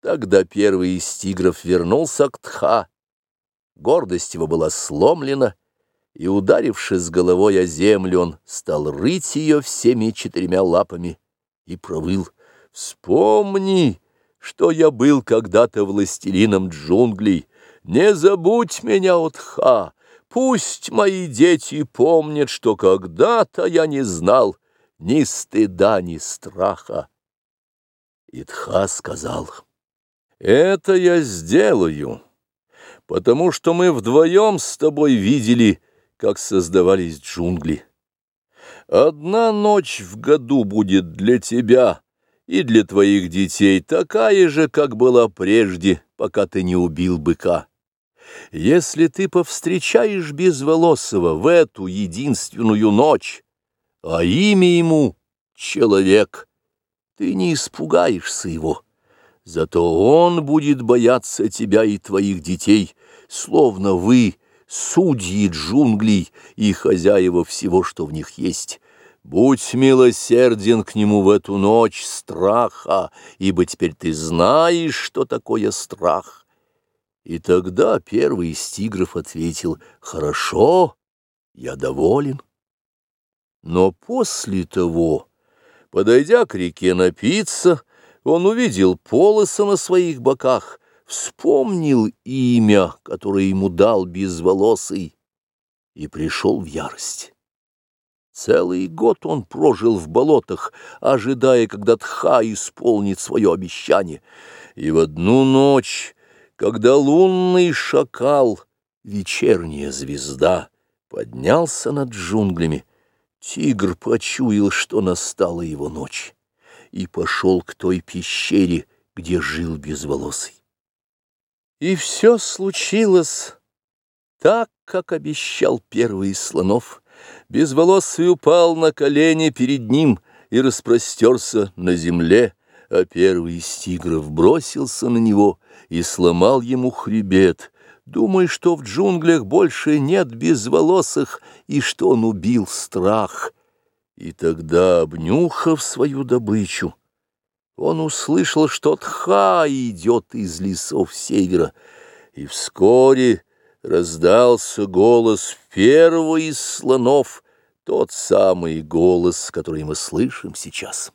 Тогда первый из тигров вернулся к Тха. Гордость его была сломлена, и, ударившись головой о землю, он стал рыть ее всеми четырьмя лапами и провыл. «Вспомни, что я был когда-то властелином джунглей. Не забудь меня, Отха, пусть мои дети помнят, что когда-то я не знал ни стыда, ни страха». Итха сказал, «Это я сделаю, потому что мы вдвоем с тобой видели, как создавались джунгли. Одна ночь в году будет для тебя и для твоих детей такая же, как была прежде, пока ты не убил быка. Если ты повстречаешь Безволосого в эту единственную ночь, а имя ему — человек, ты не испугаешься его». Зато он будет бояться тебя и твоих детей, словно вы судьи джунглей и хозяева всего, что в них есть. Будь милосерден к нему в эту ночь страха, ибо теперь ты знаешь, что такое страх. И тогда первый из тигров ответил, «Хорошо, я доволен». Но после того, подойдя к реке напиться, он увидел полосы на своих боках, вспомнил имя, которое ему дал безволосый, и пришел в ярость. Целый год он прожил в болотах, ожидая, когда Тха исполнит свое обещание. И в одну ночь, когда лунный шакал, вечерняя звезда, поднялся над джунглями, тигр почуял, что настала его ночь, и пошел к той пещере, где жил безволосый. И все случилось так, как обещал первый из слонов. Безволосый упал на колени перед ним и распростерся на земле, а первый из тигров бросился на него и сломал ему хребет, думая, что в джунглях больше нет безволосых и что он убил страх. И тогда, обнюхав свою добычу, он услышал, что Тха идет из лесов севера, и вскоре раздался голос первого из слонов, тот самый голос, который мы слышим сейчас.